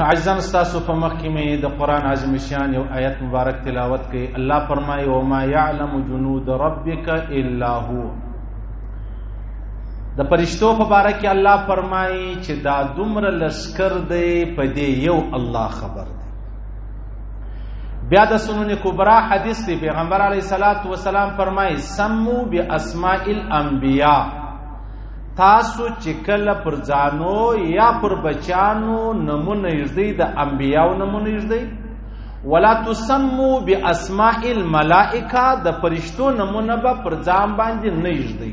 عزیزان ستاسو په مخ کې مې د قران عظیم شان یو آیت مبارک تلاوت کړي الله فرمایي او ما يعلم جنود ربک الا هو د پرشتو په باره کې الله فرمایي چې دا دومره لشکر دی په دې یو الله خبر دی بیا د سنن کبرا حدیث دی پیغمبر علی صلوات و سلام فرمایي سمو باسماء الانبیاء تاسو چې کله پر ځانو یا پر بچانو نمونه یږدئ د انبیاو نمونه یږدئ ولا تسمو باسماء الملائکه د فرشتو نمونه به پر ځان باندې نه یږدئ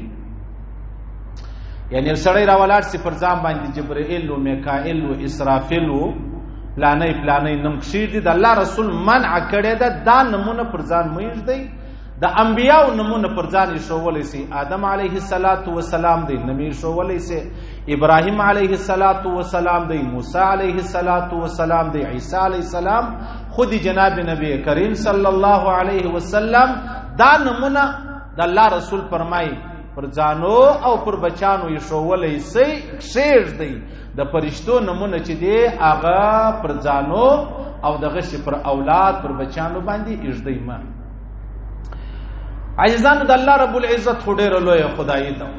یعنی سړی راولار سي پر ځان باندې جبرائیل او میکائیل او اسرافیل او پلانې پلانې نم کښې دي د الله رسول منع کړی ده دا نمونه پر ځان مېږدئ د انبیاو نمونه پر ځان ایښوولی سي آدم علیه السلام وسلام دی نمی ایښوولی سي ابراهیم علیه السلام وسلام دی موسی علیه السلام وسلام دی عیسی علیه السلام خود جناب نبی کریم صلی الله علیه وسلم دا نمونه د الله رسول فرمای پر ځانو او پر بچانو ایښوولی سي شیر دی د پرشتو نمونه چې دی هغه پر ځانو او دغه پر اولاد پر بچانو باندې ایږدی ما عاجزان د الله رب العزت خو ډېر لوی خدای دی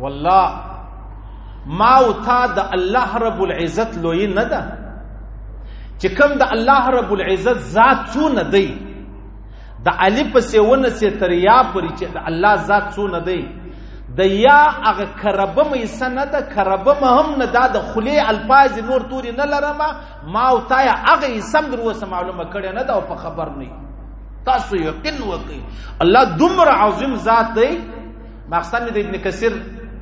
والله ما او تا د الله رب العزت لوی نه ده چې کوم د الله رب العزت ذات څونه دی د علی په سیونه سي تر یا پرې چې د الله ذات څونه دی د یا هغه کربم یې سنه ده کربم هم نه ده د خلی الفاظ نور توري نه لرم ما او تا یا هغه سم درو سم معلومه کړی نه دا په خبر نه تاسو یقین وکړئ الله دومره عظیم ذات دی مقصد د ابن کثیر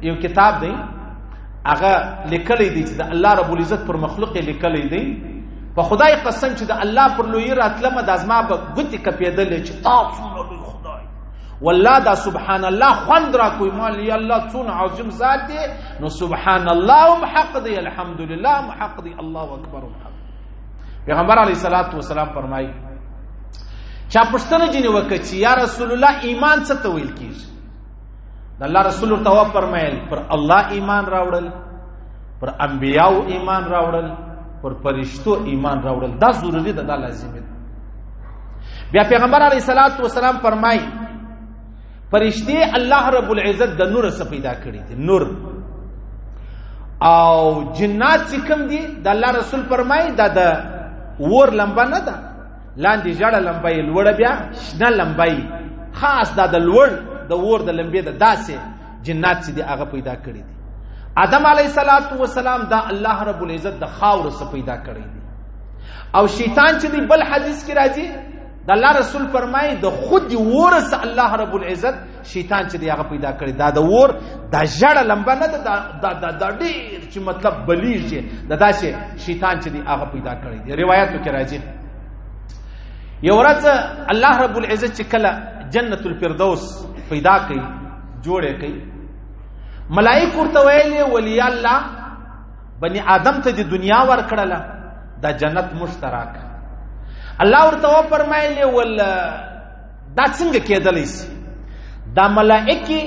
یو کتاب دی هغه لیکلی دی چې د الله رب العزت پر مخلوق لیکلی دی په خدای قسم چې د الله پر لوی راتلمه د ازما به ګوتې کپېدلې چې تاسو والله دا سبحان الله خوند را کوي مال یا الله څون عظیم ذات دی نو سبحان الله هم حق دی الحمدلله هم حق دی الله اکبر هم حق پیغمبر علی صلوات و سلام فرمایي چا پښتنه جنې وکړه چې یا رسول الله ایمان څه ته ویل کیږي د الله رسول ورته و فرمایل پر الله ایمان راوړل پر انبیاو ایمان راوړل پر پرشتو ایمان راوړل دا ضروری ده دا لازمي ده بیا پیغمبر علی صلوات و سلام فرمای پرشتي الله رب العزت د نور څخه پیدا کړی دي نور او جنات چې کوم دي د الله رسول فرمای دا د ور لمبه نه ده لاندې جړه لمبه یې لوړ بیا شنه لمبه یې خاص دا د لوړ د ور د لمبې د داسې جنات چې دی هغه پیدا کړی دي آدم علی صلوات و سلام دا الله رب العزت د خاور څخه پیدا کړی دي او شیطان چې دی بل حدیث کې راځي د الله رسول فرمایي د خود دی ورس الله رب العزت شیطان چې دی هغه پیدا کړی دا د ور د جړه لمبه نه د د د ډیر چې مطلب بلیږي د داسې شیطان چې دی هغه پیدا کړی دی روایتو کې راځي یو ورځ الله رب العزت چې کله جنت الفردوس پیدا کړي جوړه کړي ملائکه ورته ویلي ولی الله بني آدم ته د دنیا ورکړله دا جنت مشترک الله ورته و فرمایلی ول دا څنګه کېدلی سي دا ملائکه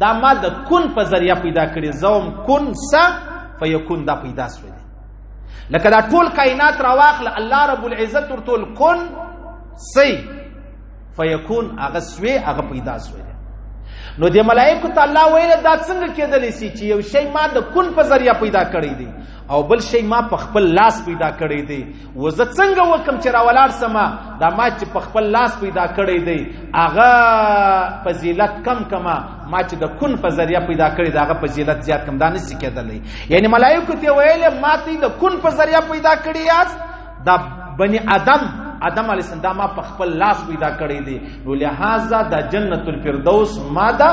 دا ما د کون په ذریعہ پیدا کړی زوم کون س فیکون دا پیدا سوی لکه دا ټول کائنات راواخله الله رب العزت ورته کون سی فیکون هغه سوی هغه پیدا سوی نو د ملائکه ته الله ویل دا څنګه کېدلی سي چې یو شی ما د کون په ذریعہ پیدا کړی دی او بل شی ما په خپل لاس پیدا کړی دی و زه څنګه وکم چې راولار سما دا ما چې په خپل لاس پیدا کړی دی هغه فضیلت کم کما ما چې د کون په ذریعہ پیدا کړی دا هغه فضیلت زیات کم دا نسی کېدلی یعنی ملائکه ته ویل ما ته د کون په ذریعہ پیدا کړی یاست دا بني آدم آدم علی السلام دا ما په خپل لاس پیدا کړی دی نو لہذا دا جنت الفردوس ما دا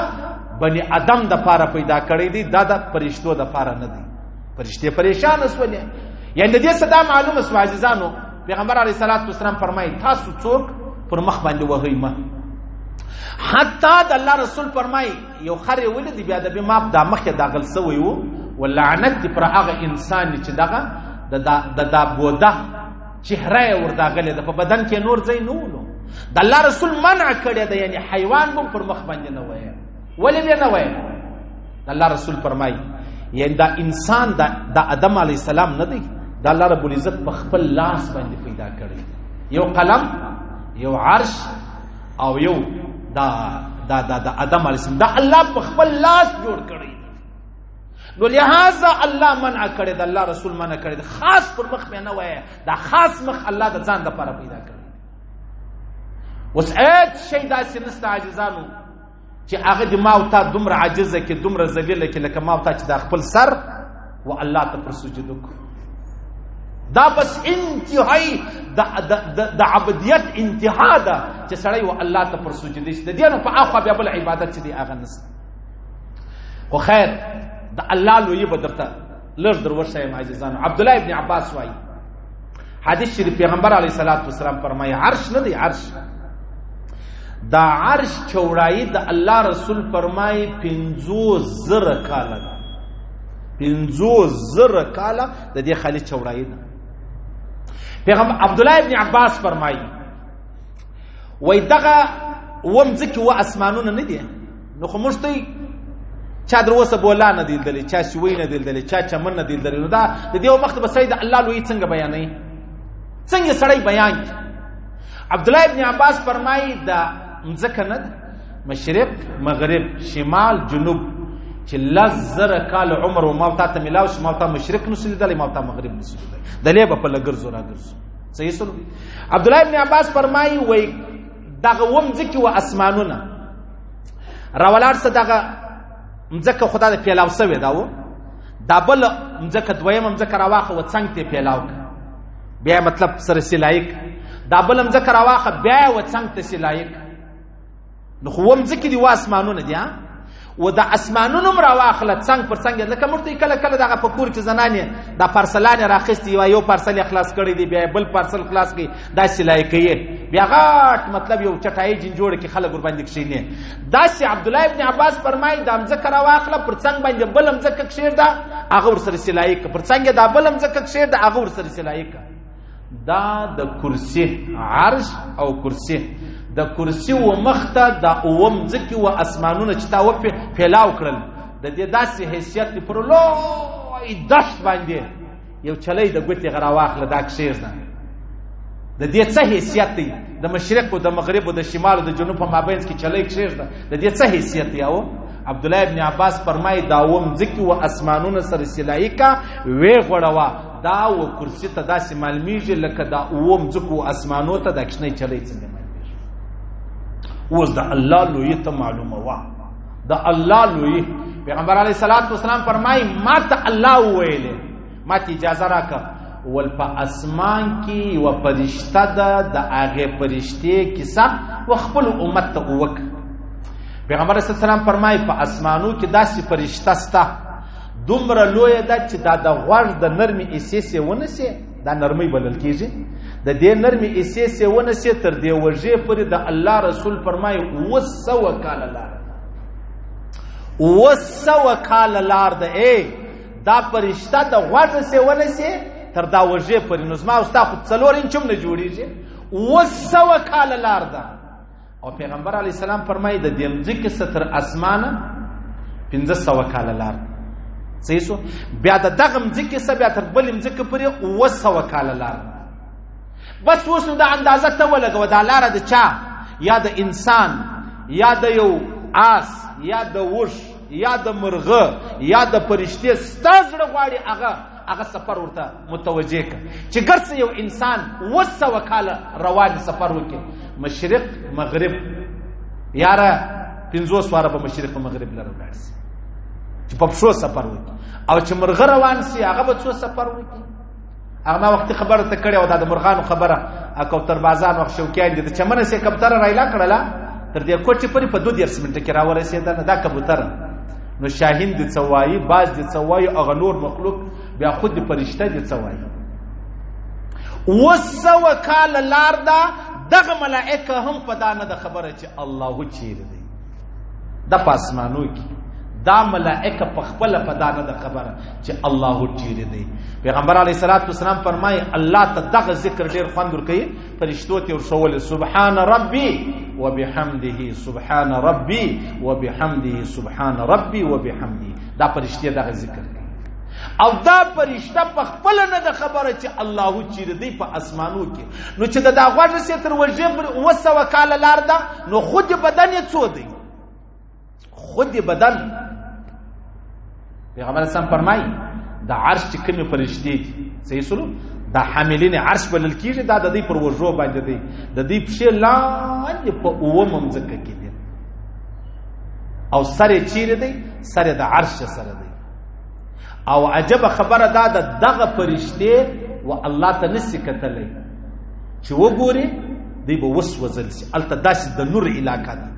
بني آدم د پاره پیدا کړی دی دا د پرشتو د پاره نه دی پرشته پریشان وسولې یعنی د دې صدا معلومه سو عزیزانو پیغمبر علی صلوات و سلام فرمایي تاسو څوک پر مخ باندې وهی ما حتی د الله رسول فرمایي یو خر یې ولید بیا د ماپ دا مخې داغل سوی وو ولعنت دې پر هغه انسان چې دغه د دا بوده چهره یې ورداغلې ده په بدن کې نور ځای نه ولو د الله رسول منع کړی دی یعنی حیوان به پر مخ باندې نه وایي ولې بیا نه وایي د الله رسول فرمایي یعنی دا انسان د آدم علی السلام نه دی د الله رب العزت په خپل لاس باندې پیدا کړی یو قلم یو عرش او یو دا دا دا دا ادم علی السلام دا الله په خپل لاس جوړ کړی نو لہذا الله منع کړی دا الله رسول منع کړی دا خاص پر مخ مې نه وای دا خاص مخ الله د ځان لپاره پیدا کړی وس اې شي دا سنست عاجزانو چې هغه د ما او تا دومره عاجزه کې دومره ذلیله کې لکه ما او تا چې دا خپل سر و الله ته پر سجده کو دا بس انتهایی د د عبدیت انتها ده چې سړی و الله ته پر سجده شي د دې نه په اخو بیا بل عبادت چې دی هغه نشته خو خیر د الله لوی به درته لږ در وښیم عزیزانو عبد الله ابن عباس وایي حدیث شریف پیغمبر علیه الصلاۃ والسلام فرمایي عرش نه دی عرش دا عرش چوړای د الله رسول فرمایي 50 زره کال ده 50 زره کال د دې خالي چوړای ده پیغمبر عبد الله ابن عباس فرمایي وای دغه ومځکه و اسمانونه نه دي نو خو مشته چا در وسه بولا نه دیل دلی چا سوی نه دیل دلی چا چمن نه دیل دلی نو دا د دې وخت به سید الله لوی څنګه بیانې څنګه سړی بیان کی عبد الله ابن عباس فرمایي دا مزکه نه مشرق مغرب شمال جنوب چې لزر کال عمر او ما ته ملاو شمال ته مشرق نو سید دلی ما ته مغرب نو سید دلی دلی به په لګر زورا ګرځو صحیح سره عبد الله ابن عباس فرمایي وای دغه ومځکه و اسمانونه راولار څه دغه مځکه خدا د پیلاو سوې دا و دا بل مځکه دویم مځکه راواخه و څنګ ته پیلاو بیا مطلب سره سلایک دا بل مځکه راواخه بیا و څنګ ته سلایک نو خو مځکه دی واسمانونه دي ها و د اسمانونو مر واخله څنګ پر څنګ لکه مرته کله کله دغه پکور کې زنانه د پارسلانه راخستي یو پارسل خلاص کړی دی بیا بل پارسل خلاص کړي دا سلای کوي بیا غاټ مطلب یو چټای جن جوړ کې خلک ور باندې کښینې دا سی عبد الله ابن عباس فرمایي د امزکه را واخله پر څنګ باندې بل امزکه کښیر دا هغه ور سره سلای ک پر څنګ دا بل امزکه کښیر دا هغه ور سره سلای ک دا د کرسی عرش او کرسی د کرسی و مخته دا اوم ځکه و اسمانونه چې تا و په پیلاو کړل د دې داسې حیثیت پر لوی دشت باندې یو چلی د ګوتې غرا واخله دا کښېږده د دې څه حیثیت دی د مشرق او د مغرب او د شمال او د جنوب په مابینځ کې چلی کښېږده د دې څه حیثیت دی او عبد الله ابن عباس فرمای دا وم ځکه و اسمانونه سره سلای کا وی غړوا دا و کرسی ته داسې معلومیږي لکه دا وم ځکه و اسمانو ته د کښنې چلی څنګه معلومیږي اوس د الله لوی ته معلومه وه د الله لوی پیغمبر علی صلوات و سلام فرمای ما ته الله ویل ما ته اجازه راکړه ول په اسمان کې و پرشته ده د هغه پرشته کیسه و خپل امت ته وک پیغمبر صلی الله علیه وسلم فرمای په اسمانو کې داسې پرشته سته دومره لوی ده چې دا د غوږ د نرمي اسې سه ونسه دا نرمي بلل کیږي د دې نرمي اسې سیونه سي تر دې وجه پر د الله رسول فرمای وسو کال لار وسو کال لار د اے دا پرشتہ د غوږ سیونه سي تر دا وجه پر نو زما او ستا خو څلور انچم نه جوړیږي وسو کال لار ده او پیغمبر علی السلام فرمایي د دې ځکه ستر اسمانه 1500 کال لار صحیح سو بیا د دغه ځکه سره بیا تر بل ځکه پرې 200 کال لار بس اوس نو د اندازه ته ولګو دا لار د چا یا د انسان یا د یو آس یا د وش یا د مرغه یا د پرشته ستاسو غواړي هغه هغه سفر ورته متوجه کړ چې ګرڅ یو انسان وسه وکاله روان سفر وکړي مشرق مغرب یاره پنځو سواره به مشرق او مغرب لره ولاړ شي چې په شو سفر وکړي او چې مرغ روان شي هغه به څو سفر وکړي هغه ما وخت خبره ته کړې او دا د مرغانو خبره اکو تر بازان او شوکیان دي چې منه سي کبتر رایلا کړلا تر دې کوټه پرې په 2 منټه کې راورسېدل دا کبوتر نو شاهین د څه وایي باز د څه وایي هغه نور مخلوق بیا خود د فرشته د څه وایي اوس سوه کاله لار ده دغه ملائکه هم په دا نه ده خبره چې الله چیرې دی د په اسمانو کې دا ملائکه په خپل په دا نه ده خبره چې الله چیرې دی پیغمبر علیه السلام فرمایي الله ته دغه ذکر ډېر خوند ورکوي فرشتو ته ورسول سبحان ربي وبحمده سبحان ربي وبحمده سبحان ربي وبحمده دا فرشتي دا ذکر کوي او دا فرشته په خپل نه د خبره چې الله چې دی په اسمانو کې نو چې دا غوږ سي تر وجه وسو کال لار ده نو خود بدن یې څو دی خود بدن پیغمبر اسلام فرمایي د عرش چې کومې فرشتې دي صحیح سلو د حاملین عرش بلل کیږي دا د دې پر وژو باندې دی د دې پښې لاندې په اوه ممځکه کې دي او سره چیرې دی سره د عرش سره دی او عجب خبره دا د دغه فرشتې و الله ته نسی کتلې چې وګوري دی به وسوځل شي الته داسې د نور علاقه ده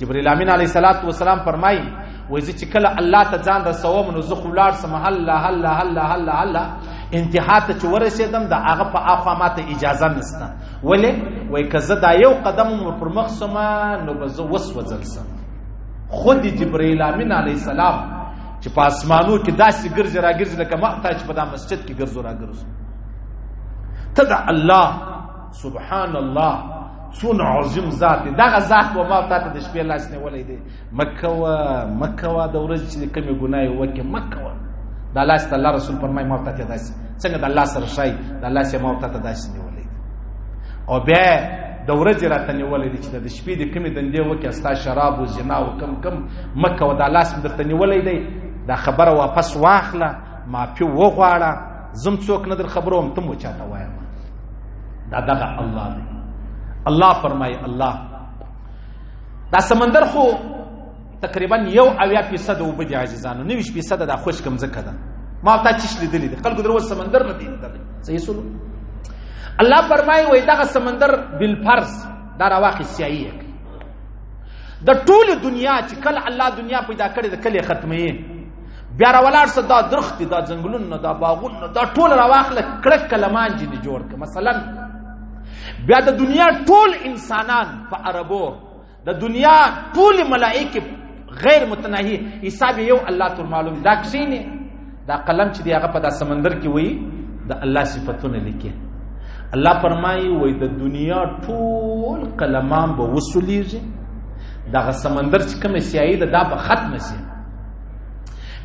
جبرئیل امین علیه الصلاۃ والسلام فرمایي وای زه چې کله الله ته ځان رسوم نو زه خلار سم الله الله الله الله الله انتها ته چې ورسېدم د هغه په اخوا ماته اجازه نسته ولې وای که زه دا یو قدم مو پر مخ سم نو به زه وسوځل سم خود جبرئیل امین علیه السلام چې په اسمانو کې داسې ګرځي راګرځي لکه ما ته چې په دا مسجد کې ګرځو راګرځو ته د الله سبحان الله څون عظیم ذات دغه ذات و ما ته د شپې لاس نه ولې دی مکه و مکه و د ورځ چې کمی ګناي وکه مکه و د الله ست الله رسول فرمای ما ته داس څنګه د الله سره شای د الله سره ما ته داس نه ولې او بیا د ورځ راته نه ولې چې د شپې د کمی دندې وکه استا شراب او زنا او کم کم مکه و د الله سره درته نه ولې دی دا خبره واپس واخله معافي وغواړه زم څوک نه در خبروم تم و چاته وایم دا دغه الله دی الله فرمای الله دا سمندر خو تقریبا یو اویا فیصد اوبه دي عزیزانو نویش فیصد دا خوش کم ځکه ده ما تا چیش لیدلی دی خلکو درو سمندر نه دی لیدلی صحیح سولو الله فرمایي وای دغه سمندر بل فرض دا راواخې سیایي د ټول دنیا چې کله الله دنیا پیدا کړې د کله ختمه بیا راولاړ سه دا درخت دا ځنګلونه دا باغونه دا ټول راواخله کړک کلمان جن جوړ ک مثلا بیا د دنیا ټول انسانان په عربو د دنیا ټول ملائکه غیر متناهی حساب یو الله تر معلوم دا کښینه دا قلم چې دی هغه په دا سمندر کې وای د الله صفاتونه لیکي الله فرمایي وای د دنیا ټول قلمان به وسولیږي دغه سمندر چې کوم سیاهي ده دا به ختم شي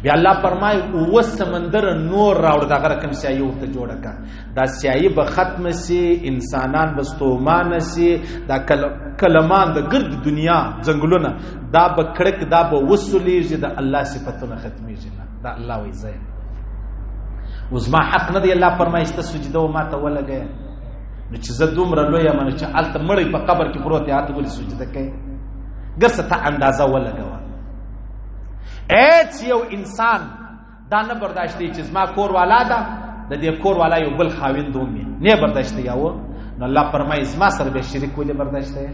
بیا الله فرمای او سمندر نور راوړ دا غره کوم سیایي ورته جوړه کا دا سیایي به ختم سي انسانان به ستومان سي دا کل کلمان د ګرد دنیا ځنګلونه دا به کړک دا به وسولېږي د الله صفاتونه ختمېږي نه دا الله وایي زه اوس ما حق نه دی الله فرمایي ست سجده او ما ته ولګي نو چې زه دومره لوی یم چې الته مړی په قبر کې پروت دی هاته ولې سجده کوي ګرسه ته اندازه ولګوه هیڅ یو انسان دا نه برداشت دی چې زما کور والا ده د دې کور والا یو بل خاوند دوم نه برداشت دی یاو نو الله فرمایي زما سره به شریک ولې برداشت دی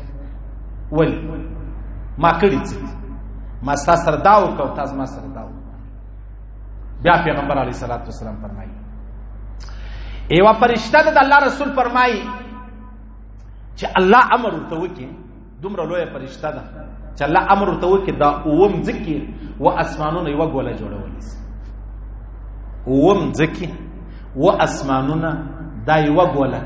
ولی ما کړی چې ما ستا سره دا وکاو تاسو ما سره دا بیا پیغمبر علی صلوات والسلام فرمایي ایوا فرشتہ د الله رسول فرمایي چې الله امر ورته وکړي دومره لوی فرشته ده چې الله امر ورته وکړي دا اوم ځکه و اسمانونه یو ګوله جوړول شي اوم ځکه و اسمانونه دا یو ګوله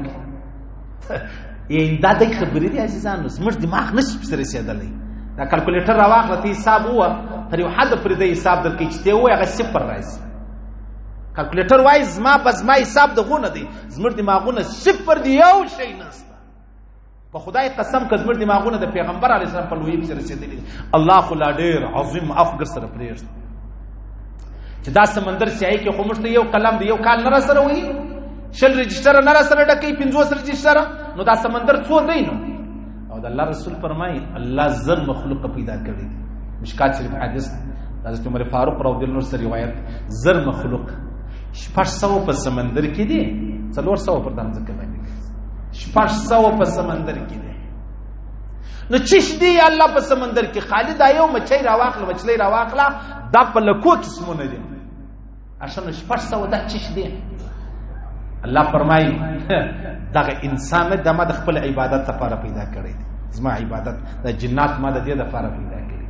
یې دا د خبرې دي عزیزانو زموږ دماغ نشي پسې رسېدلی دا کلکولیټر راواخله ته حساب ووه تر یو حد پورې د حساب درکوي چې ته ووایې هغه صفر راځي کلکولیټر وایي زما په زما حساب دغونه دی زموږ دماغونه صفر دی یو شی نشته په خدای قسم که زموږ دماغونه د پیغمبر علی السلام په لوی پسې رسیدلي الله خو لا ډیر عظیم افګر سره پرېږد چې دا سمندر سیاهي کې خو موږ ته یو قلم دی یو کال نه سره وي شل رجستر نه سره ډکې پنځوس رجستر نو دا سمندر څو دی نو او د الله رسول فرمایي الله زر مخلوق پیدا کړی مشکات شریف حدیث حضرت عمر فاروق رضی الله عنه روایت زر مخلوق شپږ سو په سمندر کې دي څلور سو پر دمځکه باندې شپږ سو په سمندر کې دی نو چش دی الله په سمندر کې خالد آیو مچي راواخله مچلې راواخله دا په لکو قسمونه دي عشان شپږ سو دا چش دی الله فرمای دغه انسان د ما د خپل عبادت لپاره پیدا کړی دی زما عبادت د جنات ما د دې لپاره پیدا کړی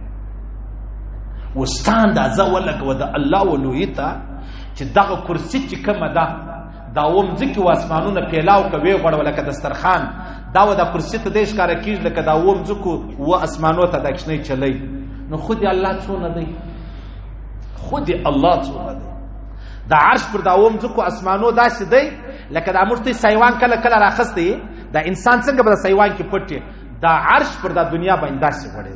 وستان د ازا ولګ و د الله ولویتا چې دغه کرسی چې کومه ده دا وم ځکه واسمانونه پیلاو کوي غړو لکه دسترخان دا و دا کرسی ته دیش کار کیږي لکه دا وم ځکه و اسمانو ته د کښنې چلی نو خود الله څونه دی خود الله څونه دی دا عرش پر دا وم ځکه اسمانو داسې دی لکه دا مرتي سیوان کله کله راخسته دا انسان څنګه به سیوان کې پټي دا عرش پر دا دنیا باندې داسې وړي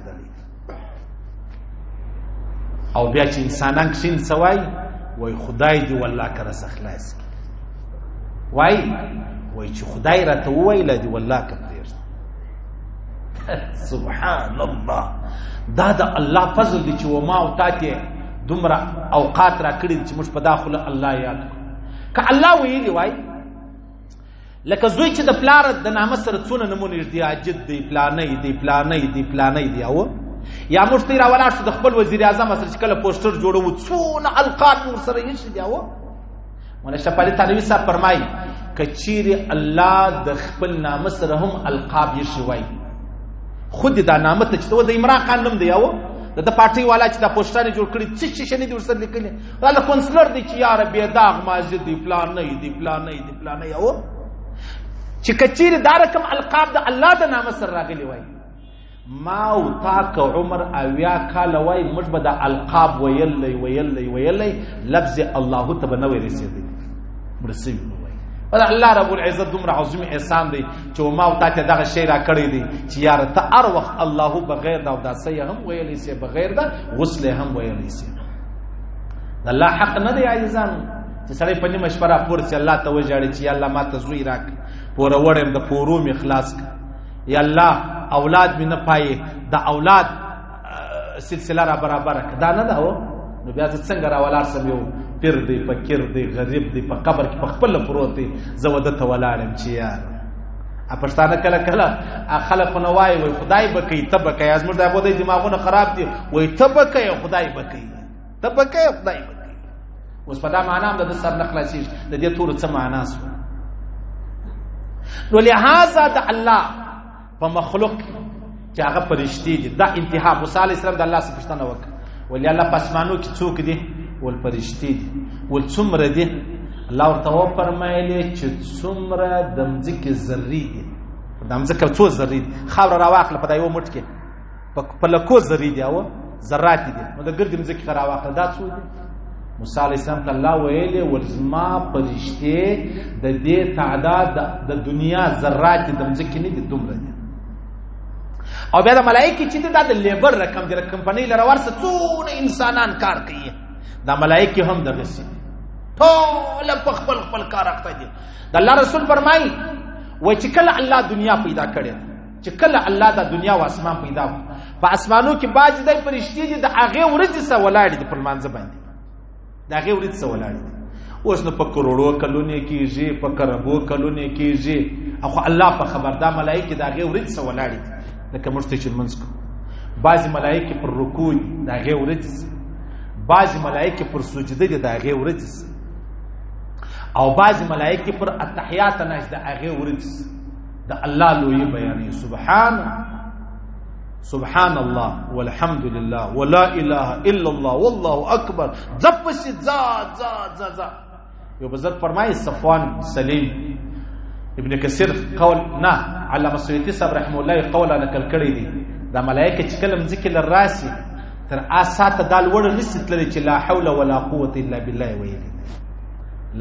او بیا چې انسانان کښین سوای وای خدای دی والله کړه سخلاص کی وای وای چې خدای را ته ویل دی والله کړه سبحان الله دا د الله فضل دی چې وما او تاته دومره اوقات را کړی چې موږ په داخله الله یاد کړو که الله ویلی وای لکه زوی چې د پلار د نامه سره څونه نه مو نږدې عاجد دی پلانۍ دی پلانۍ دی پلانۍ دی او یا موږ ته راولاړ شو د خپل وزیر اعظم سره چې کله پوسټر جوړوو څونه القاب مو سره یې شي دی او مولا شپالي تنوي صاحب فرمایي کچيري الله د خپل نامه سره هم القاب یې شي وای خود دا نامه ته چې د عمران خان نوم دی او د د پارټي والا چې دا پوسټر جوړ کړی څه شي شنه دي ورسره لیکلي دا کونسلر دی چې یار به داغ ماجد دی پلان نه دی پلان نه دی لا نه یو چې کچیر دا رقم القاب د الله د نامه سره راغلی وای ما او تا که عمر اویا کال وای موږ به د القاب ویلی ویلی ویلی لفظ الله ته به نه وی رسېدی مرسوي ول الله رب العزت دومره عظیم احسان دی چې ما او تا ته دغه شی را کړی دی چې یار ته هر وخت الله بغیر دا داسې هم ویلی سي بغیر دا غسل هم ویلی سي الله حق نه دی عزیزانو چې سړی په نیمه شپه راپور چې الله ته وژاړي چې الله ما ته زوی راک پوره وړم د پورو می خلاص ک یا الله اولاد می نه پای دا اولاد سلسله را برابر ک دا نه دا و نو بیا څنګه را ولار سم یو پیر دی فقیر دی غریب دی په قبر کې په خپل پروت دی زه وده ته ولاړم چې یار ا پښتانه کله کله خلک نه وای وای خدای بکې تبکې ازمر دا بده دماغونه خراب دي وای تبکې خدای بکې ته په کې خدای په کې اوس په دا معنا هم د سر نه خلاصي د دې تور څه معنا سو نو لہذا د الله په مخلوق چې هغه فرشتي دي دا انتها موسی عليه السلام د الله څخه پوښتنه وکړه ولې الله پسمانو کې څوک دي ول فرشتي دي ول څومره دي الله ورته و فرمایلی چې څومره د مځکې ذرې دي د مځکه څو ذرې دي خاوره راواخله په دا یو مټ کې په پلکو ذری دی او ذرات دي نو د ګرد مزکی کرا واخله دا څو دي موسی علی السلام ته الله ویل ورزما پرشته د دې تعداد د دنیا ذرات د مزکی نه دي دومره دي او بیا د ملائکه چې دا د لیبر رقم د کمپنۍ لره ورسه څونه انسانان کار کوي دا ملائکه هم د غسی ټول په خپل خپل کار اخته دي د الله رسول فرمایي و چې کله الله دنیا پیدا کړې چې کله الله دا دنیا او اسمان پیدا کړ په اسمانو کې باج د پرشتي دي د هغه ورځ سره ولاړ دي په منځ باندې د هغه ورځ سره ولاړ دي اوس نو په کروڑو کلونه کېږي په کربو کلونه کېږي اخو الله په خبر دا ملائکه د هغه ورځ سره ولاړ دي لکه مرته چې منځ کو بعض ملائکه پر رکوع د هغه ورځ بعض ملائکه پر سجده دي د هغه ورځ او بعض ملائکه پر التحیات نه د هغه ورځ د الله لوی بیانې سبحان سبحان الله والحمد لله ولا اله الا الله والله اکبر زپ سي زا زا زا زا یو بزرگ فرمای صفوان سلیم ابن کثیر قول نه علامه سیوطی صاحب رحم الله قول انا کل کړی دی دا ملائکه چې کلم ذکر راسي تر اساته دال وړ نسیت لري چې لا حول ولا قوت الا بالله ویلي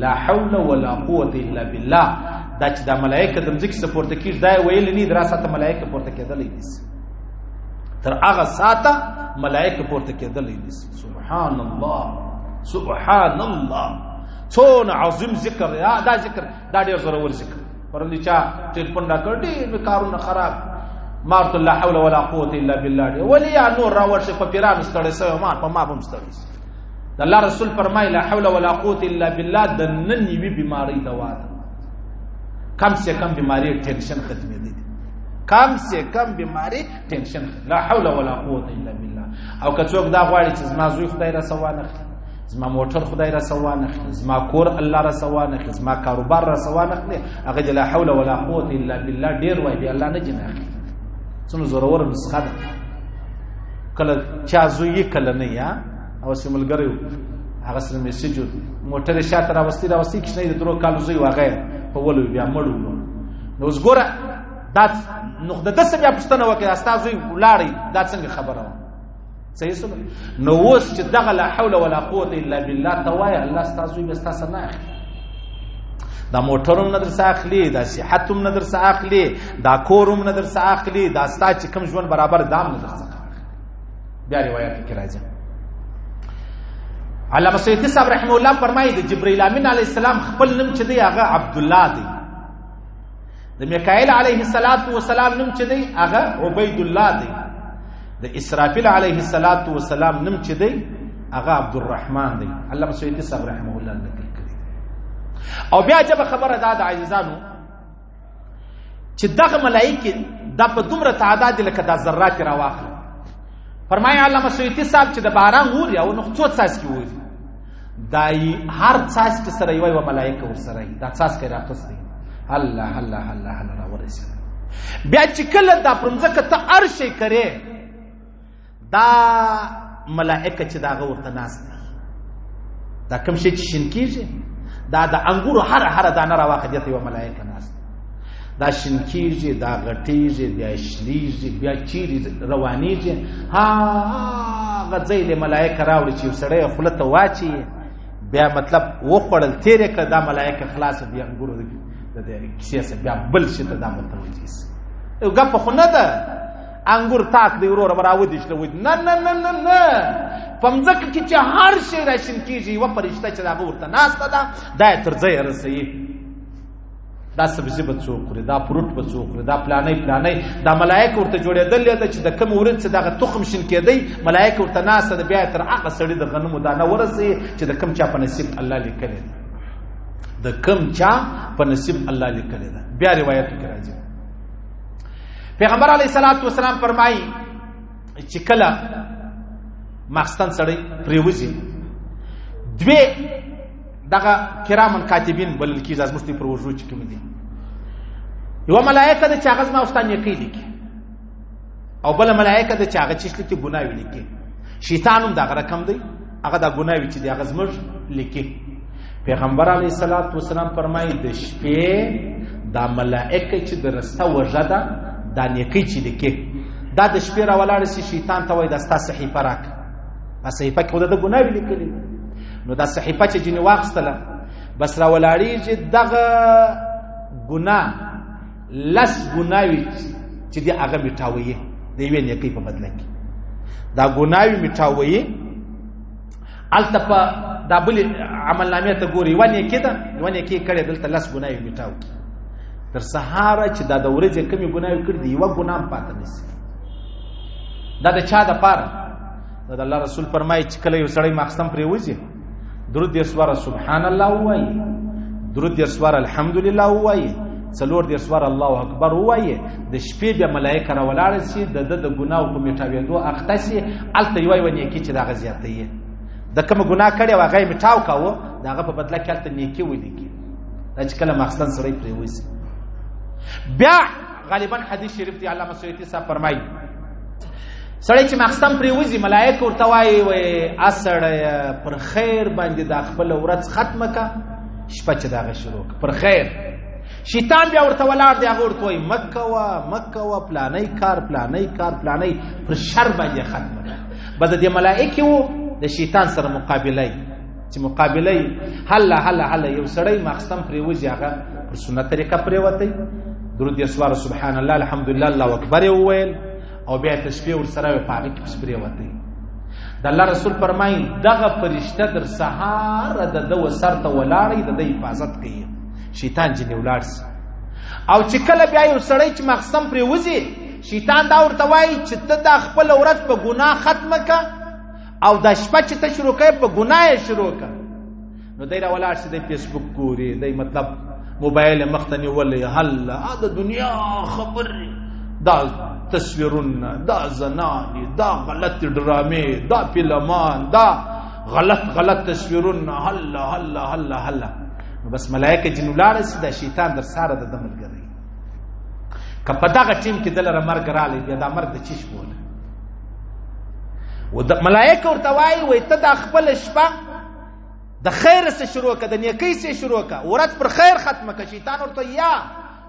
لا حول ولا قوت الا بالله دا چې دا ملائکه د مزګ سپورته کیږي دا ویل نه درا ساته ملائکه پورته کېدل دي تر هغه ساته ملائکه پورته کېدل دي سبحان الله سبحان الله څون عظیم ذکر یا دا ذکر دا ډیر ضرور ذکر پرندې چا ټلیفون را کړ ډیر کارونه خراب مارت الله حول ولا قوت الا بالله ولي نور راور شي په پیران ستړي سوي ما په ما بم ستړي د الله رسول فرمای لا حول ولا قوت الا بالله د نن نیوی بیماری دوا ده کم سے کم بیماری ټینشن ختمې دي کم سے کم بیماری ټینشن لا حول ولا قوت الا بالله او که څوک دا غواړي چې زما زوی خدای را سوانه خلي زما موټر خدای را سوانه خلي زما کور الله را سوانه خلي زما کاروبار را سوانه خلي هغه د لا حول ولا قوت الا بالله ډیر وای دی الله نه جنه خلي څنو زورور نسخه ده کله چا زوی کله نه یا او سي ملګری هغه سره میسج موټر شاته راوستي راوستي کښنه د درو کالو زوی واغې په ولو بیا مړو نو اوس ګوره دا نو د دسه بیا پښتنه وکړه استاد زوی ولاړی دا څنګه خبره وه صحیح سره نو اوس چې دغه لا حول ولا قوت الا بالله توای الله استاد زوی بس تاسو نه اخلي دا موټروم نه درس اخلي دا صحت هم نه درس اخلي دا کور هم نه درس اخلي دا ستا چې کوم ژوند برابر دام نه درس بیا روایت کې راځي علامه سیوطی صاحب رحم الله فرمایي د جبرئیل امین علی السلام خپل نوم چې دی هغه عبد الله دی د میکائیل علیه السلام نوم چې دی هغه عبید الله دی د اسرافیل علیه السلام نوم چې دی هغه عبد الرحمن دی علامه سیوطی صاحب رحم الله نقل کړی او بیا جب خبره دا د عزیزانو چې دغه ملائکه دا په دومره تعداد لکه د ذرات راواخلي فرمایي علامه سیوطي صاحب چې د باران ور یا نو څو څاس کې ووري دای هر څاس کې سره یو یو ملائکه ور سره دا څاس کې راخستي الله الله الله الله راورسي بیا چې کله دا پرمځکه ته ارشه کرے دا ملائکه چې داغه ورته ناس دي دا کوم شي چې شین کیږي دا د انګورو هر هر دانه راواخه دي یو ملائکه ناس دا شین کیږي دا غټیږي بیا شلیږي بیا چیري روانیږي ها غځیل ملائکه راوړي چې سړی خلته واچي بیا مطلب و خړل تیر کړه دا ملائکه خلاص دي انګورو دي د دې کیسه بیا بل شي ته دا متوجي یو غپ خو نه ده انګور تاک دی وروره براودیش له ود نه نه نه نه نه پمځک کې چې هر شی راشین کیږي و پرشته چې دا ورته ناشته ده دا تر ځای رسي دا سبزی به څوک خوري دا فروټ به څوک خوري دا پلانې پلانې دا ملائک ورته جوړېدل دا چې د کم ورځ چې دغه تخم شین کېدی ملائک ورته ناشته ده بیا تر هغه سړي د غنمو دانه ورسي چې د کم چا په نصیب الله لیکلی د کم چا په نصیب الله لیکلی ده بیا روایت کې راځي پیغمبر علی صلوات و سلام فرمایي چې کله ماخستن سړی پریوزي دوی دغه کرامن کاتبین بلل کیږي از مستي پروژو چې کوم دي یو ملائکه د چاغز ما واستان یې کیږي او بل ملائکه د چاغ چشلتي ګناوي لیکي شیطان هم دغه رقم دی هغه دا ګناه وی چې د هغه زموږ لیکي پیغمبر علی صلوات و سلام فرمایي د شپې دا ملائکه چې د رسته وژه ده دا نیکی چې لیکي دا د شپې را ولاړ شي شیطان ته وایي دا ستا صحیفه راک په صحیفه کې خو د ګناه وی لیکلي نو دا صحیفه چې جنې واخستله بس را ولاړیږي دغه ګناه لس ګناوي چې دی هغه میټاوي د یوې نیکۍ په بدله کې دا ګناوي میټاوي الته په دا بل عمل نامې ته ګوري ونه کې دا ونه کې کړي دلته لس ګناوي میټاوي تر سهار چې دا د ورځې کمی ګناوي کړ دی یو ګنام پاتې نسی دا د چا د پاره دا د الله رسول فرمایي چې کله یو سړی ماخستم پرې وځي درود دې سوار سبحان الله وای درود دې سوار الحمدلله وای څلور دې سوار الله اکبر وای د شپې د ملائکه را ولاړ سي د د ګناو په میټاویدو اخته سي الته یوای ونی کی چې دا غزیاتې یې د کوم ګناه کړي واغې میټاو کاوه داغه په بدله کې الته نیکی ودی کی دا چې کله مخصن سره پریوي بیا غالبا حدیث شریف دی علامه سیوطی صاحب فرمایي سړی چې مخسم پرې وځي ملائک ورته وایي وې اسړی پر خیر باندې دا خپل ورځ ختمه کا شپه چې داغه شروع پر خیر شیطان بیا ورته ولاړ دی هغه ورته وایي مکه وا مکه وا پلانې کار پلانې کار پلانې پر شر باندې ختمه بده دې ملائک وو د شیطان سره مقابله چې مقابله هله هله هله یو سړی مخستم پرې وځي هغه پر سنت طریقه پرې وتی درود یې سوار سبحان الله الحمدلله الله اکبر یې وویل او بیا تسبیح ورسره په هغه کې پس پرې وتی د الله رسول فرمایي دغه فرشته در سهار د د وسر ته ولاړی د د حفاظت کوي شیطان جنې ولاړ سي او چې کله بیا یو سړی چې مخستم پرې وځي شیطان دا ورته وایي چې ته دا خپل ورځ په ګناه ختمه که او دا شپه چې ته شروع کړې په ګناه یې شروع کړه نو دی راولاړ سي د فیسبوک ګوري دی مطلب موبایل مخ ته نیولې هل دا دنیا خبر دا تصویرونه دا زنانی دا غلط ډرامې دا فلمان دا غلط غلط تصویرونه هل هل هل هل بس ملائکه جن ولاړ سي دا شیطان در سره د دملګری کپدا غټیم کې دلاره مرګ را لې دا مرګ د چیش بوله و د ملائکه ورته وایي وای ته دا خپل شپه د خیر سره شروع کړه د نیکی سره شروع کړه ورځ پر خیر ختمه کړه شیطان ورته یا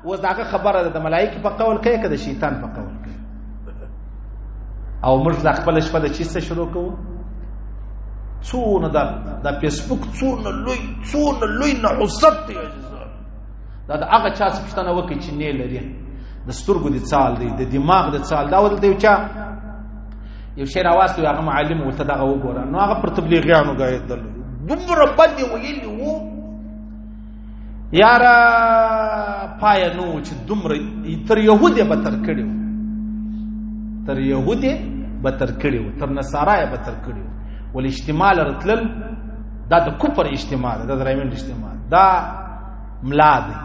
و داغه خبره ده د ملائکه په قول کې کړه شیطان په قول کې او موږ د خپل شپه د چی سره شروع کوو څونه د د فیسبوک څونه لوی څونه لوی نحوست دی دا د هغه چا څښتنه وکړي چې نه لري د سترګو د څال دی د دماغ د څال دا ولته یو چا یو شعر واستو هغه معلم ورته دغه وګوره نو هغه پر تبلیغیانو غایدل دومره بد ویلی وو یارا پای نو چې دومره تر يهودي به تر کړیو تر يهودي به تر کړیو تر نصارا به تر کړیو ول اجتماع لرتل دا د کفر اجتماع ده د درایمن اجتماع دا ملا دی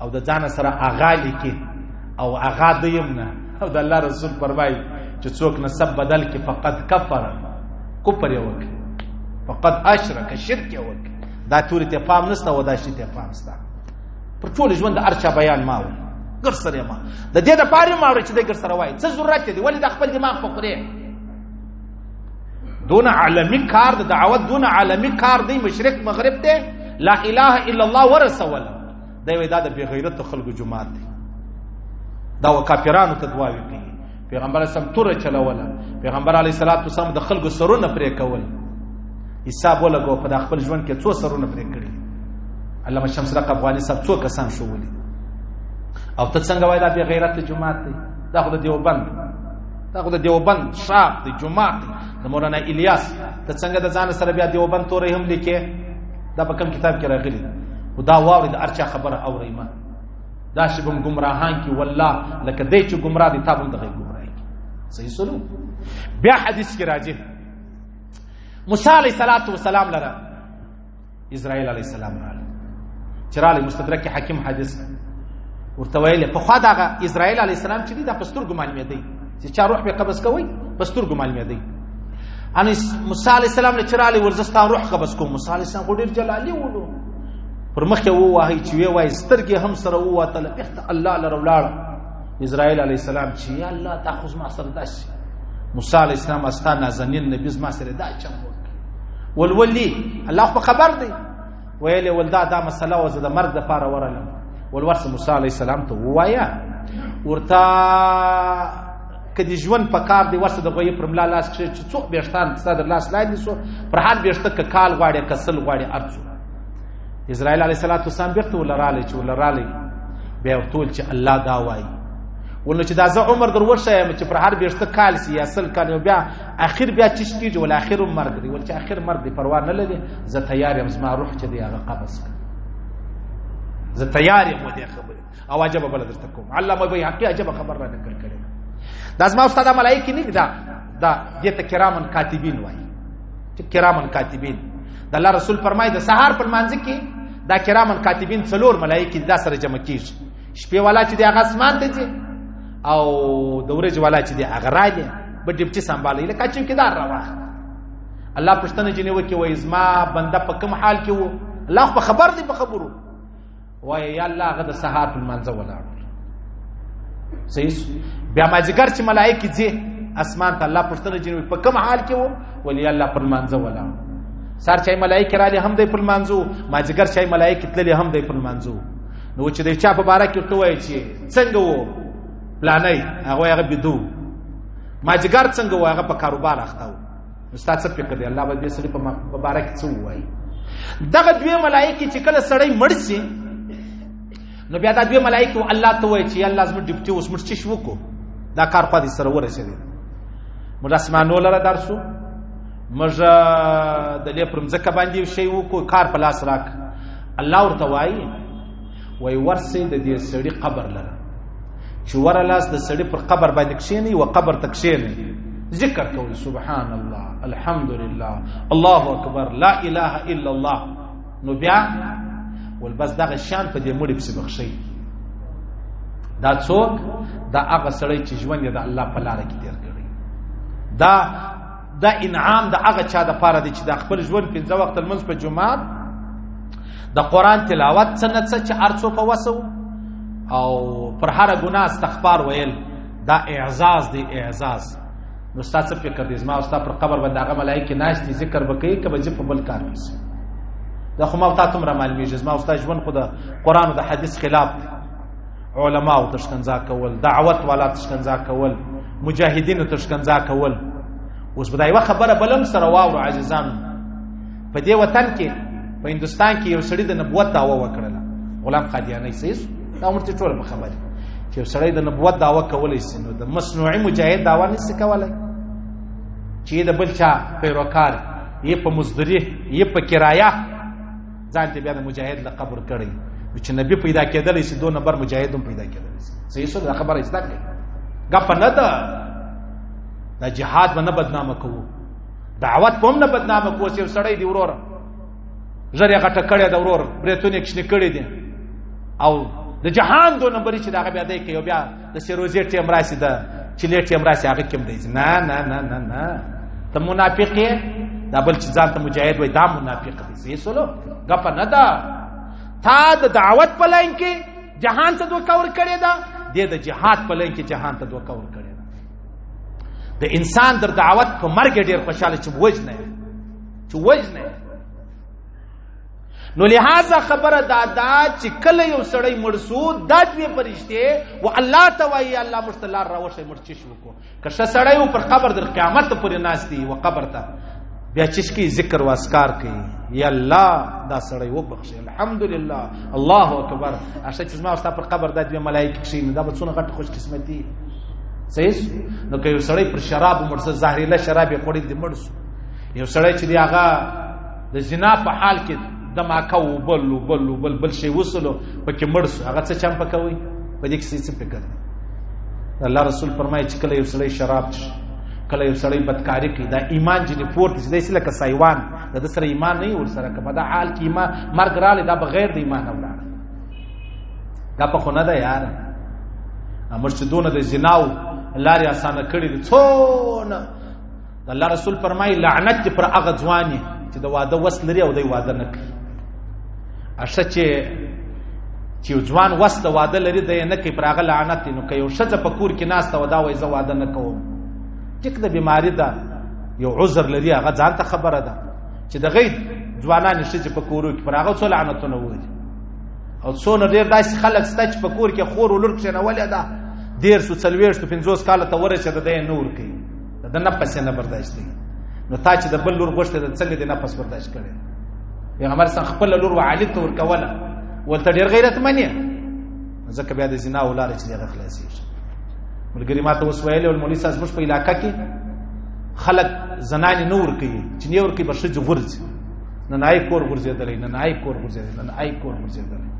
او د ځان سره اغا لیکي او اغا دیم نه او د الله رسول فرمایي چې څوک نسب بدل کې فقط کفر کفر یو کې فقط اشرک شرک یو کې دا توري ته پام نسته ودا شي ته پام نسته پر ټول ژوند ارچا بیان ما و ګر سره ما د دې د پاره ما چې د ګر سره وای څه ضرورت دی ولې د خپل دماغ په خوري دون عالمی کار د دعوت دون عالمی کار دی مشرق مغرب ته لا اله الا الله ورسول دا وی دا د بغیرت خلق جماعت دی دا وکافرانو ته دواوی کوي پیغمبر سم تور چلول پیغمبر علی صلوات و سلام د خلق سرونه پرې کول حساب ولګو په خپل ژوند کې څو سرونه پرې کړی علامه شمس رق افغاني صاحب څو کسان شوولي او ته څنګه وای دا بغیرت جماعت دی دا خو د دیوبند دا خو د دیوبند شاپ دی جمعات دی د مولانا الیاس ته څنګه د ځان سره بیا دیوبند تورې هم لیکې دا په کوم کتاب کې راغلی خو دا واوري د ارچا خبره اوري ما دا چې بم گمراهان کې والله لکه دې چې گمراه دي تابم دغه گمراه کې صحیح سلو بیا حدیث کې راځي موسی علیہ الصلوۃ والسلام لره اسرائیل علی السلام راغله چې راغله مستدرک حکیم حدیث ورته ویل په خوا دغه اسرائیل علی السلام چې دا پستور ګمان مې دی چې چا روح به قبض کوي پستور ګمان مې دی ان موسی علی السلام له چراله ورزستا روح قبض کوم موسی علی السلام ډیر جلالی ولو پر مخ یو وای چې وی وای سترګې هم سره وواته لپخت الله لره ولاړ اسرائیل علی السلام چې یا الله تاخذ ما سره داسي موسی علی السلام استا نازنین نبی ما سره دا چم ولولي الله خو خبر دی ویلې ولدا دا مسله او زه د مرګ د پاره ورلم ولورس موسی علی السلام ته وایا ورته کدی ژوند په کار دی ورسه د غوی پر ملا لاس کړي چې څو بیرتان صدر لاس لاندې سو پر حال بیرته ک کال غواړي کسل غواړي ارڅو اسرائیل علیه الصلاۃ والسلام بیرته ولراله چې ولراله بیا ټول چې الله دا وایي ولنه چې دا زه عمر دروښه یم چې پر هر بیرته کال سي یا سل کال بیا اخر بیا چې کیږي ول اخر مرګ دی ول چې اخر مرګ دی پروا نه لري زه تیار یم زما روح چې دی هغه قبض کړ زه تیار یم دې خبره او عجب بل درته کوم علامه به حقي عجب خبر را نکړ کړي دا زما استاد ملایکی نه دا دا دې ته کرامن کاتبین وایي چې کرامن کاتبین د الله رسول فرمایي د سهار پر مانځ کې دا کرامن کاتبین څلور ملایکی دا سره جمع کیږي شپې والا چې دی هغه اسمان ته ځي او د ورځې والا چې دی هغه راځي به ډیپټي سمبالي لکه چې کې دار راوخ الله پښتنه جنې وکي وای زما بنده په کوم حال کې وو الله په خبر دی په خبرو وای یا الله هغه د سهار په منځ ولاړ صحیح بیا ما ذکر چې ملائکه ځي اسمان ته الله پښتنه جنې په کوم حال کې وو ولی الله پر منځ ولاړ سار چای ملائکه را لې هم دی پر منځو ما ذکر چای ملائکه تللې هم دی پر منځو نو چې د چا په باره کې ته وایې چې څنګه وو پلانای هغه هغه بدو ماجګر څنګه وو هغه په کاروبار اخته وو نو ستا څه فکر دی الله به دې سړي په باره کې څه ووایي دغه دوی ملایکې چې کله سړی مړ شي نو بیا دا دوی ملایکې الله ته وایي چې الله زموږ ډیپټي اوس موږ څه شي وکړو دا کار خو دې سره ورسېدی موږ اسمانو لره درسو موږ د لې پر مځکه باندې یو شی وکړو کار په لاس راک الله ورته وایي وای ورسې د دې سړي قبر لره چې ور لاس د سړي پر قبر باندې کښېني او قبر ته کښېني ذکر کوي سبحان الله الحمد لله الله اکبر لا اله الا الله نو بیا ول بس دغه شان په دې مړي پسې بخشي دا څوک دا هغه سړی چې ژوند یې د الله په لار کې تیر کړی دا دا انعام د هغه چا د پاره دی چې د خپل ژوند پنځه وخت لمونځ په جمعات د قران تلاوت څنګه څه چې ارڅو په وسو او پر هر ګناه استغفار ویل دا اعزاز دی اعزاز نو ستاسو فکر دې زما او ستاسو پر قبر باندې هغه ملایکه ناشتي ذکر وکړي کبه چې په بل کار وسی دا خو ما او تاسو مر معلومیږي زما او ستاسو ژوند خو د قران او د حدیث خلاف دی علما او تشکنځا کول دعوت والا تشکنځا کول مجاهدینو تشکنځا کول اوس بدای و خبره بلم سره واورو عزیزان په دې وطن کې په هندستان کې یو سړی د نبوت داوا وکړله غلام قادیانی سیس دا عمر ته ټول په خبره چې سړی د نبوت داوا کولای سي نو د مصنوعي مجاهد داوا نشي کولای چې د بل چا پیروکار یې په مزدوري یې په کرایه ځان ته بیا د مجاهد لقب ورکړي نو چې نبی پیدا کېدلی سي دوه نمبر مجاهد هم پیدا کېدلی سي صحیح سره خبره زده کړئ ګپ نه ده دا جهاد به نه بدنامه کوو دعوت په هم نه بدنامه کوو چې سړی دی ورور ژر یې غټه کړې ده ورور برېتونه یې کښنې کړې دي او د جهان دوه نمبري چې دغه بیا دی کوي بیا د سیروزی ټیم راشي د چلی ټیم راشي هغه کوم دی نه نه نه نه نه ته منافق یې دا بل چې ځان ته مجاهد وای دا منافق دی زه سولو غپ نه دا تا د دعوت په لاین کې جهان ته دوه کور کړی دا د د جهاد په لاین کې جهان ته دوه کور کړی دا د انسان در دعوت په مرګ ډیر خوشاله چې وجنه چې وجنه نو لہذا خبره دا دا چې کله یو سړی مړ سو دا دوی پرشته و الله توای الله مستلار راوشه مړ چی شو کو که ش سړی پر قبر در قیامت پر ناشتي و قبر ته بیا چیش کی ذکر و اسکار کوي یا الله دا سړی و بخش الحمدلله الله اکبر اشه چې ما واست پر قبر دا دوی ملائکه شي دا به څونه غټ خوش قسمتي صحیح نو که یو سړی پر شراب مرسه زهريله شراب یې خوړل دي مړ سو یو سړی چې دی هغه د زنا په حال کې د ماکه او بل او بل او بل بل شي وسلو پکې مړ شو هغه څه چم پکوي په دې کې څه فکر الله رسول فرمایي چې کله یو سړی شراب څښي کله یو سړی بدکاری کوي دا ایمان جنې پورته چې داسې لکه سایوان د ده سره ایمان نه ور سره که په دا حال کې ایمان مرګ راغلی دا بغیر د ایمان نه ولاړ دا په خو نه ده یاره امر چې دونه د زناو لارې اسانه کړې دي څونه الله رسول فرمای لعنت پر هغه ځواني چې د واده وس لري او د واده نه کوي ارشه چې چې ځوان وس د واده لري د نه کوي پر هغه لعنت نو کوي او شزه په کور کې ناس ته ودا وای زه واده نه کوم ټیک د بیماری ده یو عذر لري هغه ځان ته خبره ده چې د غید ځوانان شته چې په کورو کې پر هغه څو لعنتونه وایي او څو نه ډیر داسې خلک سته چې په کور کې خور ولور کښنولې ده دیر سو څلوېښت پنځوس کاله ته ورسېده دی نور کوي د نفس نه برداشت دی نو تا چې د بل لور غوښته د څنګه د نفس برداشت کړي پیغمبر څنګه خپل لور وعلی تور کوله ولته ډیر غیرت منی ځکه بیا د زنا اولاد چې هغه خلاصي ملګری ما ته وسویل او مولوی صاحب مش په علاقې کې خلک زنان نور کوي چې نور کوي بشج غرز نن آی کور غرزیدلې نن آی کور غرزیدلې نن آی کور غرزیدلې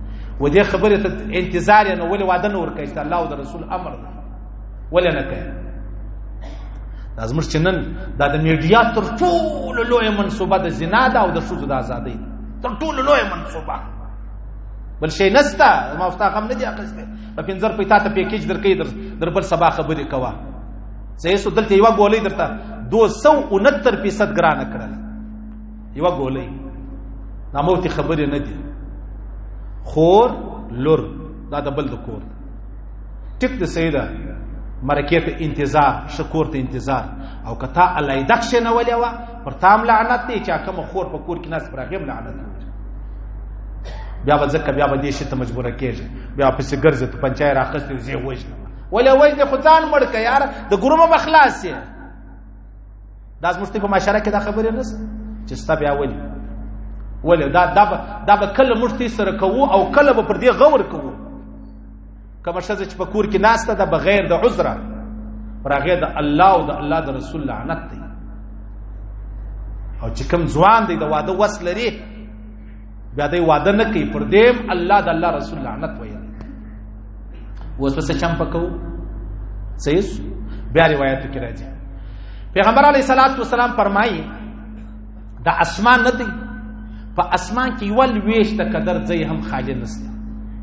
و دې خبره ته انتظار نه ولې واده نور کوي الله او رسول امر ولې نه کوي دا زموږ چې نن دا د میډیا تر ټولو لویه منصوبه د زنا ده او د ښځو د ازادۍ تر ټولو لویه منصوبه بل شي نسته ما وستا غم نه دی اخیسته په پنځر په تاسو پیکیج درکې در در بل سبا خبرې کوا زه یې دلته یو ګولې درته 269 فیصد ګران کړل یو ګولې ناموتي خبرې نه دي خور لور دا د بل د کور ټیک د سیدا مرکه ته انتظار شکور ته انتظار او کتا الله دک شه نه ولې وا پر تام لعنت دی چې کوم خور په کور کې ناس پر غیم لعنت دی بیا به ځکه بیا به دې شي ته مجبور کېږي بیا پسې ګرځي ته پنچای راخستې زی وژنه ولې وژنه خو ځان مړ ک یار د ګرومه بخلاص یې دا زموږ په معاشره کې دا خبرې نه چې ستا بیا ولې ولې دا دا به کله موږ سره کوو او کله به پر دې غور کوو کوم شزه چې په کور کې ناشته ده بغیر د عذر پر هغه د الله او د الله د رسول لعنت دی او چې کوم ځوان دی د واده وس لري بیا دی واده نه کوي پر دې الله د الله رسول لعنت وایي اوس څه چم پکو صحیح بیا روایت کې راځي پیغمبر علی صلوات و سلام فرمایي دا اسمان نه دی په اسمان کې یو لويش د قدر ځای هم خالی نشته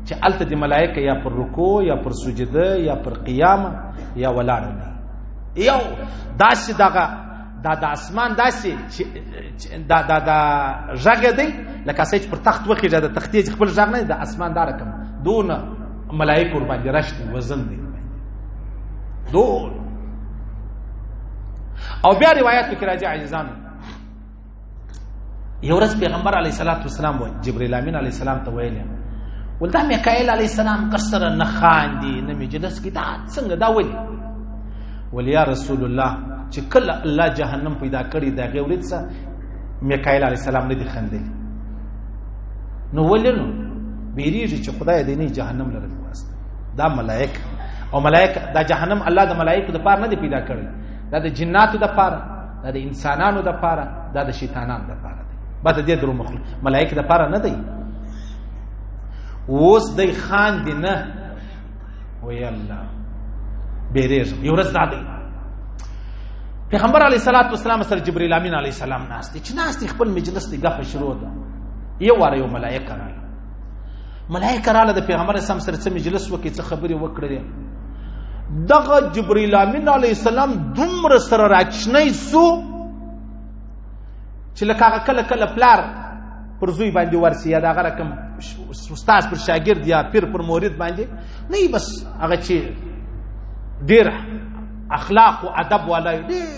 چې الته د ملائکه یا پر رکوع یا پر سجده یا پر قیام یا ولاړ نه یو داسې دغه دا د اسمان داسې چې دا دا دا ژغه دی لکه چې پر تخت وخیږي د تختې خپل ژغ نه د اسمان دا رقم دونه ملائک ور باندې راشتي وزن دی دول او بیا روایت کې راځي عزیزان یو ورځ پیغمبر علی صلوات و سلام و جبرئیل امین علی السلام ته ویل ولدا میکائیل علی السلام قصر نه خان دی نه می جلس کې دا څنګه دا ویل ولیا رسول الله چې کله الله جهنم پیدا کړی دا غوړیت سره میکائیل علی السلام نه دی خندلی نو ولنو بیریږي چې خدای دې نه جهنم لره واسطه دا ملائک او ملائک دا جهنم الله د ملائکو د پاره نه دی پیدا کړی دا د جناتو د پاره دا د انسانانو د پاره دا د شیطانانو د پاره دی بعد دې درو مخلوق ملائک د پاره نه دی اوس د خان دی نه وی الله بیریز یو ورځ دا دی پیغمبر علی صلوات والسلام سره جبرئیل امین علی السلام ناست چې ناست خپل مجلس دی غف شروع ده یو واره یو ملائکه را ملائکه را د پیغمبر سم سره څه مجلس وکړي څه خبرې وکړي دغه جبرئیل امین علی السلام دومره سره راچنی سو چې لکه هغه کله کله پلار پر زوی باندې ورسي یا دا غره کم استاد پر شاګرد یا پیر پر مورید باندې نه بس هغه چې ډیر اخلاق او ادب والا ډیر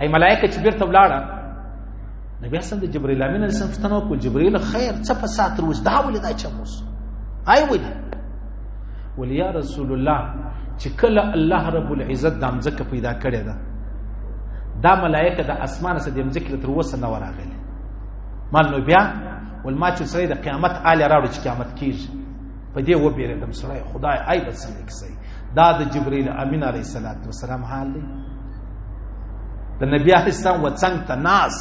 هي ملائکه چې بیرته ولاړه نبی حسن د جبرئیل امین علیه السلام فتنه کو جبرئیل خیر څه په سات روز دا ولې دا چموس آی ولې ولیا رسول الله چې کله الله رب العزت د امزکه پیدا کړی ده دا ملائکه د اسمان سره د امزکه تر وسه نه وراغلي مال نو بیا ول ما چې سره د قیامت آله راوړي چې قیامت کیږي په دې و بیره دم سره خدای آی د سمې کسي دا د جبرئیل امین علی صلوات و سلام حال دی د نبی علی السلام و څنګ ته ناس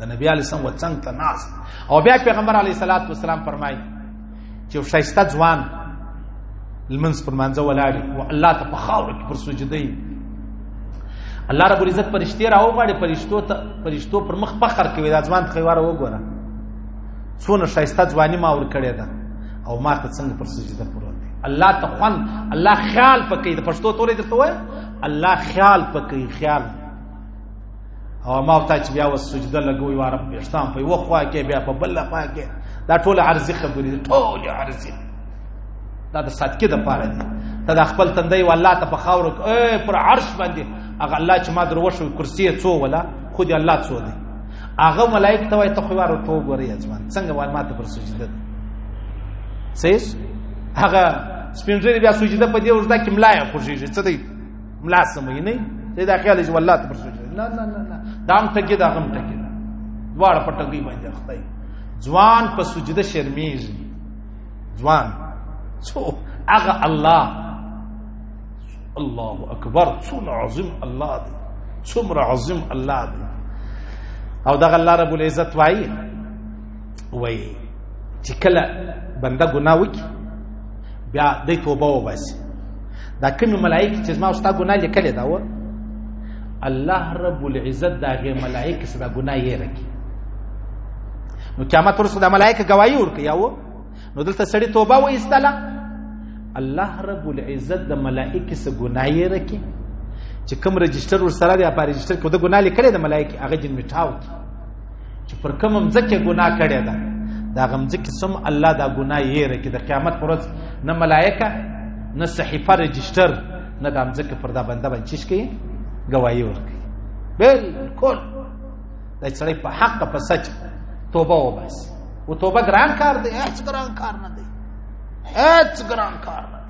د نبی علی السلام و څنګ ته ناس او بیا پیغمبر علی صلوات و سلام فرمایي چې یو شایسته ځوان لمنځ پر مانځه ولاړ او الله ته په خاور کې پر سجده یې الله رب العزت پرشتي راوغاړي پرشتو ته پرشتو پر مخ فخر کوي دا ځوان خيوار وګوره څونه شایسته ځواني ما ور کړې ده او ما ته څنګه پر سجده پروت دی الله ته خوان الله خیال پکې د پښتو تورې درته وای الله خیال پکې خیال او ما او تا چې بیا وس سجده لګوي واره پښتان په یو خوا کې بیا په بل خوا کې دا ټول عرضي خبرې دي ټول عرضي دا د صدقې د پاره دي ته د خپل تندې والله ته په خاور کې پر عرش باندې هغه الله چې ما دروښ کرسي څو ولا خو دې الله څو دي هغه ملائک ته وای ته خو واره ټول ګوري ځوان څنګه وای ما ته پر سجده سیس هغه سپینځری بیا سجده په دې ورځ کې ملایه خوږیږي څه دی ملاس مې نه دې دا خیال چې والله ته پر سوچ نه نه نه نه دا هم ټکی دا هم ټکی دواړه په ټکی باندې اخته ځوان په سجده شرمېږي ځوان څو هغه الله الله اکبر څومره عظیم الله دی څومره عظیم الله دی او دغه الله رب العزت وایي وای چې کله بنده ګناه وکړي بیا د توبه وباسي دا کوم ملائکه چې ما اوستا ګناه لیکلې دا و الله رب العزت دا غي ملائکه سره ګناه یې رکی نو قیامت پر سره ملائکه گواہی ورکي یاو نو دلته سړی توبه و ایستله الله رب العزت د ملائکه سره ګناه یې رکی چې کوم رجستر ور سره دی په رجستر کې د ګناه لیکلې د ملائکه هغه جن میټاو کی چې پر کوم ځکه ګناه کړې ده دا غم ځکه سم الله دا ګناه یې رکه د قیامت پر ورځ نه ملائکه نه صحیفه رجستر نه دا ځکه پر دا بنده باندې چیش کوي گواہی ورکړي بالکل دا سړی په حق په سچ توبه وباس او توبه ګران کار دی هیڅ ګران کار نه دی هیڅ ګران کار نه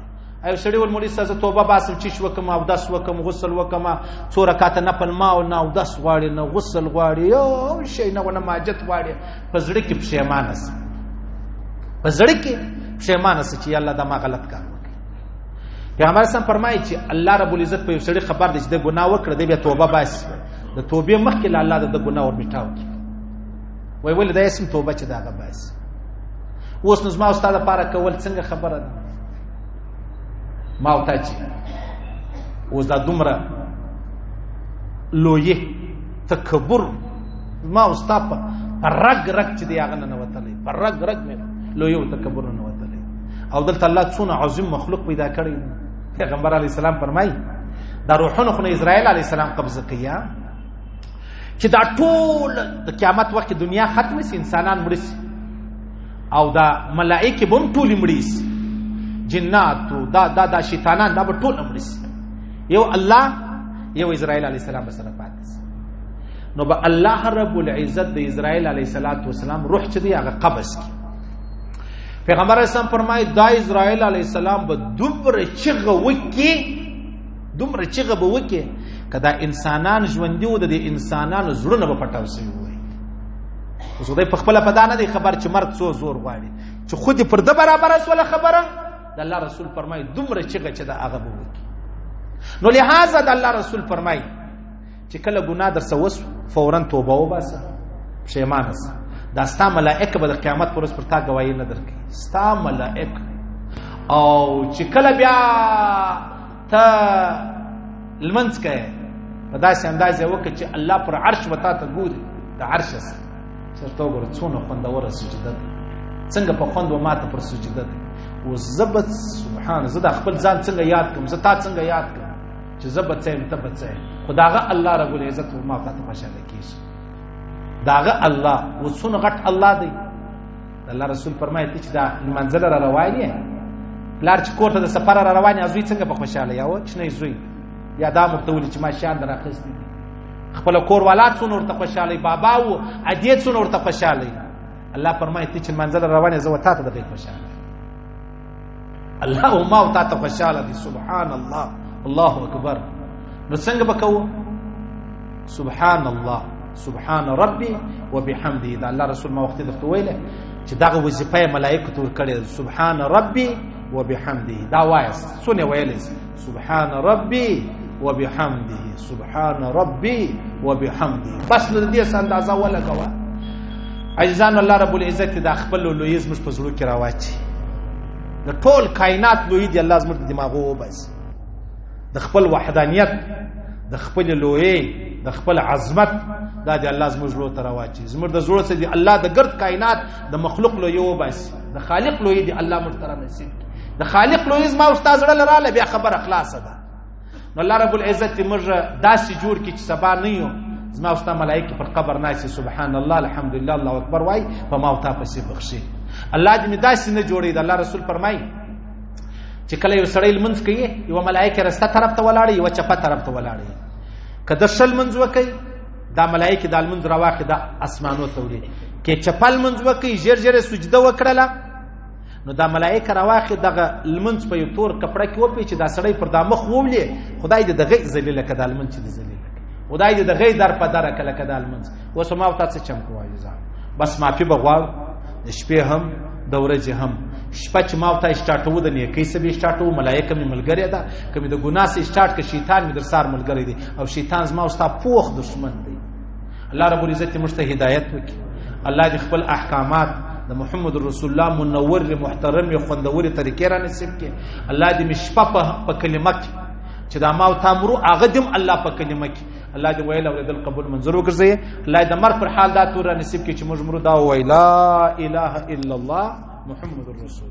ایو سړی ول مولوی صاحب توبه باسم چیش وکم او داس وکم غسل وکم څو رکعات نه پل ما او نه او داس غواړي نه غسل غواړي او شي نه ونه ماجت غواړي پزړه کې پښیمانه سي پزړه کې پښیمانه سي چې الله دا ما غلط کار وکړ پیغمبر سم فرمایي چې الله رب العزت په یو سړی خبر دی چې د ګناه وکړ دی بیا توبه باسي د توبې مخکې له الله د ګناه ور میټاو کی وای ولې دا اسم توبه چې دا غباس اوس نو زما استاد لپاره کول څنګه خبره ده ما او تاجی اوس دا دومره لوی تکبر ما او استاد په رګ رګ چې دی هغه نه وتلې په رګ رګ مې لوی او تکبر نه وتلې او دلته الله څونه عظیم مخلوق پیدا کړی پیغمبر علی السلام فرمایي دا روحونه خو اسرائیل علی السلام قبضه کیا چې دا ټول د قیامت وخت کې دنیا ختم شي انسانان مړ شي او دا ملائکه به هم ټول مړ شي جنات دا دا دا شیطانان دا به ټول مړ شي یو الله یو اسرائیل علی السلام سره پاتې شي نو به الله رب العزت د اسرائیل علی السلام روح چې دی هغه قبض کی پیغمبر اسلام فرمایي دا اسرائیل علی السلام به دوبره چغه وکي دومره چیغه به وکې که دا انسانان ژوندي و د دې انسانانو زړونه به پټاو سوي وای اوس خدای په خپله په دا نه دی خبر چې مرګ څو زور غواړي چې خود پر ده برابره سوله خبره د الله رسول فرمایي دومره چیغه چې دا هغه به وکړي نو لهذا د الله رسول فرمایي چې کله ګناه در څه وسو فورا توبه وباسه پښیمانه سه دا ستا ملائکه به د قیامت پر ورځ پر تا ګواهي نه درکوي ستا ملائکه او چې کله بیا تا لمنځ کې په داسې انداز یې وکړ چې الله پر عرش وتا ته ګوري د عرش سره چېرته وګوره څونه خوندوره سجده ده څنګه په خوند و ماته پر سجده ده او زبت سبحان زه د خپل ځان څنګه یاد کوم زه تا څنګه یاد کوم چې زبت څه ته بت څه خداغه الله رب العزت و ما ته خوشاله کیږي داغه الله و څونه غټ الله دی الله رسول فرمایي ته چې دا منځل را روان یې پلار چې کور ته د سفر را روان یې زوی څنګه په خوشاله یا و چې نه زوی یا دا مرته ولي چې ما شان در اخیستی خپل کور والا څون ورته خوشاله بابا وو ادې څون ورته خوشاله الله فرمایي ته چې منځل روان یې زه وتا ته د خوشاله الله او ما او تا ته خوشاله دي سبحان الله الله اکبر نو څنګه بکوو سبحان الله سبحان ربي وبحمده دا الله رسول ما وخت درته ویله چې دغه وظیفه ملائکه تور کړي سبحان ربي وبحمده دا وایس سونه ویلې سبحان ربي وبحمده سبحان ربي وبحمده بس له دې څخه اندازه ولګوه عزیزان الله رب العزت دا خپل لوی زموږ په زړه کې راواچي د ټول کائنات لوی دی الله زموږ دماغو وبس د خپل وحدانیت د خپل لوی د خپل عظمت دا دی الله زموږ زړه ته راواچي زموږ د زړه څخه دی الله د ګرد کائنات د مخلوق لوی وبس د خالق لوی دی الله موږ تر نصیب د خالق لوی زما استاد زړه لراله بیا خبره خلاصه ده نو الله رب العزت موږ داسې جوړ کی چې سبا نه یو زما استاد ملائکه پر قبر ناسي سبحان الله الحمدلله الله اکبر وای په ما او تا پسې بخشي الله دې داسې نه جوړي د الله رسول فرمای چې کله یو سړی لمنځ کوي یو ملائکه رسته طرف ته ولاړي یو چپه طرف ته ولاړي کده شل منځ وکي دا ملائکه د المنز راواخه د اسمانو ته وړي کې چپل منځ وکي ژر ژر سجده وکړله نو دا ملائکه راواخه دغه لمنځ په یو تور کپړه کې وپی چې دا سړی پر دا مخ وولې خدای دې دغه ذلیل کړه د لمنځ دې ذلیل کړه خدای دې دغه در په در کړه کړه د لمنځ وسما او تاسو چم کوی ځان بس معافي بغواړو د شپې هم د ورځې هم شپه چې ما ورته اسټارټوو د نیکۍ څه به اسټارټوو ملایکه مې ملګرې ده که مې د ګناه څه اسټارټ که شیطان مې در سار ملګری دی او شیطان زما او ستا پوخ دښمن دی الله رب العزت موږ ته هدایت وکړي الله دې خپل احکامات د محمد رسول الله منور محترم خوندور طریقې را نصیب کړي الله دې مې شپه په کلمه کې چې دا ما او تا مرو هغه دې الله په کلمه کې الله دې ویل اوریدل قبول منظور وګرځي الله دې مر پر حال دا تور نصیب کې چې موږ مرو دا وای لا اله الا الله محمد رسول